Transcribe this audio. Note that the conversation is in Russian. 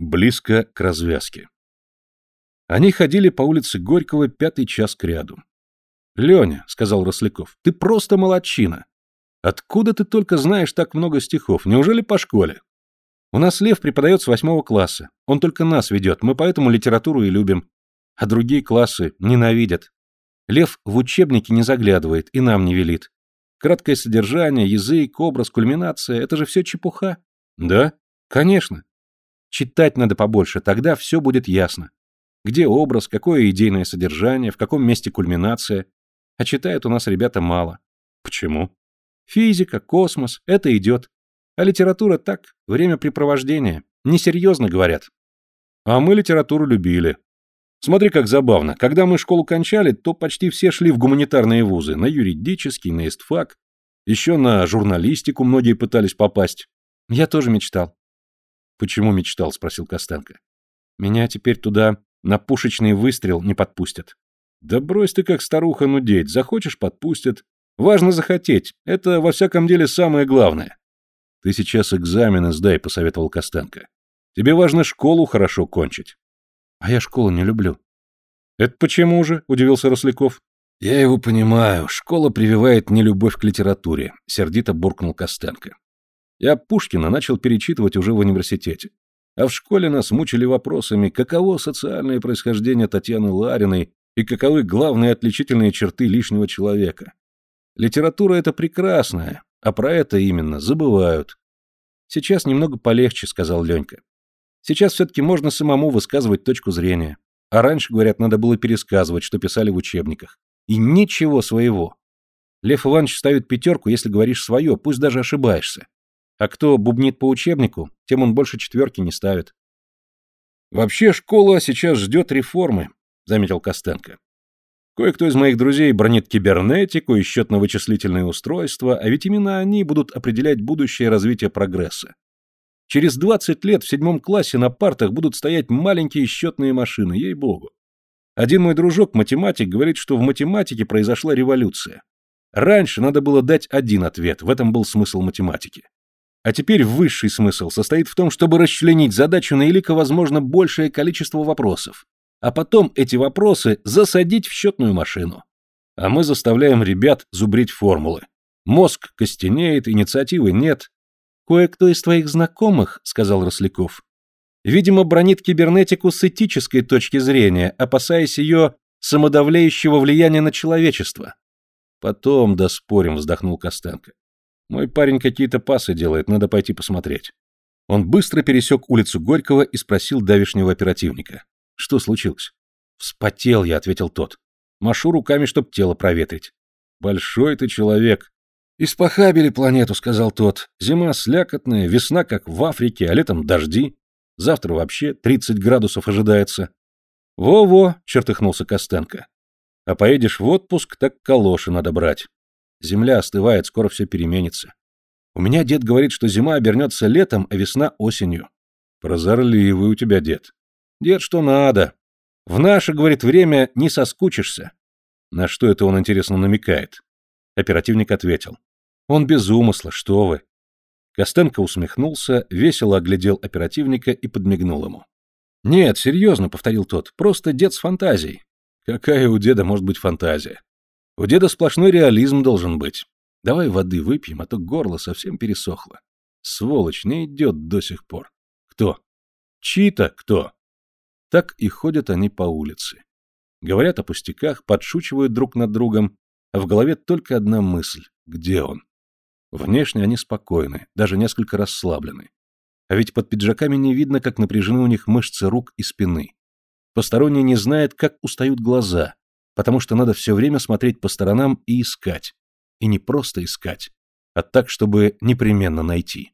Близко к развязке. Они ходили по улице Горького пятый час кряду. «Леня», — сказал Росляков, — «ты просто молодчина. Откуда ты только знаешь так много стихов? Неужели по школе?» «У нас Лев преподает с восьмого класса. Он только нас ведет, мы поэтому литературу и любим. А другие классы ненавидят. Лев в учебники не заглядывает и нам не велит. Краткое содержание, язык, образ, кульминация — это же все чепуха». «Да? Конечно. Читать надо побольше, тогда все будет ясно. Где образ, какое идейное содержание, в каком месте кульминация. А читают у нас ребята мало. Почему? Физика, космос — это идет. А литература так, времяпрепровождение. Несерьезно говорят. А мы литературу любили. Смотри, как забавно. Когда мы школу кончали, то почти все шли в гуманитарные вузы. На юридический, на истфак. Еще на журналистику многие пытались попасть. Я тоже мечтал. «Почему мечтал?» — спросил Костенко. «Меня теперь туда на пушечный выстрел не подпустят». «Да брось ты как старуха нудеть. Захочешь — подпустят. Важно захотеть. Это, во всяком деле, самое главное». «Ты сейчас экзамены сдай», — посоветовал Костенко. «Тебе важно школу хорошо кончить». «А я школу не люблю». «Это почему же?» — удивился Росляков. «Я его понимаю. Школа прививает нелюбовь к литературе», — сердито буркнул Костенко. Я Пушкина начал перечитывать уже в университете. А в школе нас мучили вопросами, каково социальное происхождение Татьяны Лариной и каковы главные отличительные черты лишнего человека. Литература это прекрасная, а про это именно забывают. Сейчас немного полегче, сказал Ленька. Сейчас все-таки можно самому высказывать точку зрения. А раньше, говорят, надо было пересказывать, что писали в учебниках. И ничего своего. Лев Иванович ставит пятерку, если говоришь свое, пусть даже ошибаешься. А кто бубнит по учебнику, тем он больше четверки не ставит. «Вообще школа сейчас ждет реформы», — заметил Костенко. «Кое-кто из моих друзей бронит кибернетику и счетно-вычислительные устройства, а ведь именно они будут определять будущее развитие прогресса. Через 20 лет в седьмом классе на партах будут стоять маленькие счетные машины, ей-богу. Один мой дружок, математик, говорит, что в математике произошла революция. Раньше надо было дать один ответ, в этом был смысл математики. А теперь высший смысл состоит в том, чтобы расчленить задачу на илико возможно большее количество вопросов, а потом эти вопросы засадить в счетную машину. А мы заставляем ребят зубрить формулы. Мозг костенеет, инициативы нет. Кое-кто из твоих знакомых, сказал Росляков, видимо, бронит кибернетику с этической точки зрения, опасаясь ее самодавляющего влияния на человечество. Потом доспорим, вздохнул Костенко. Мой парень какие-то пасы делает, надо пойти посмотреть. Он быстро пересек улицу Горького и спросил давишнего оперативника. Что случилось? Вспотел я, ответил тот. Машу руками, чтоб тело проветрить. Большой ты человек. Испохабили планету, сказал тот. Зима слякотная, весна как в Африке, а летом дожди. Завтра вообще 30 градусов ожидается. Во-во, чертыхнулся Костенко. А поедешь в отпуск, так калоши надо брать. Земля остывает, скоро все переменится. У меня дед говорит, что зима обернется летом, а весна осенью. Прозорливый у тебя дед. Дед, что надо. В наше, говорит, время не соскучишься. На что это он, интересно, намекает? Оперативник ответил. Он без умысла, что вы. Костенко усмехнулся, весело оглядел оперативника и подмигнул ему. «Нет, серьезно», — повторил тот, — «просто дед с фантазией». «Какая у деда может быть фантазия? У деда сплошной реализм должен быть. Давай воды выпьем, а то горло совсем пересохло. Сволочь, не идет до сих пор. Кто? Чьи-то кто? Так и ходят они по улице. Говорят о пустяках, подшучивают друг над другом, а в голове только одна мысль — где он? Внешне они спокойны, даже несколько расслаблены. А ведь под пиджаками не видно, как напряжены у них мышцы рук и спины. Посторонний не знает, как устают глаза, потому что надо все время смотреть по сторонам и искать. И не просто искать, а так, чтобы непременно найти.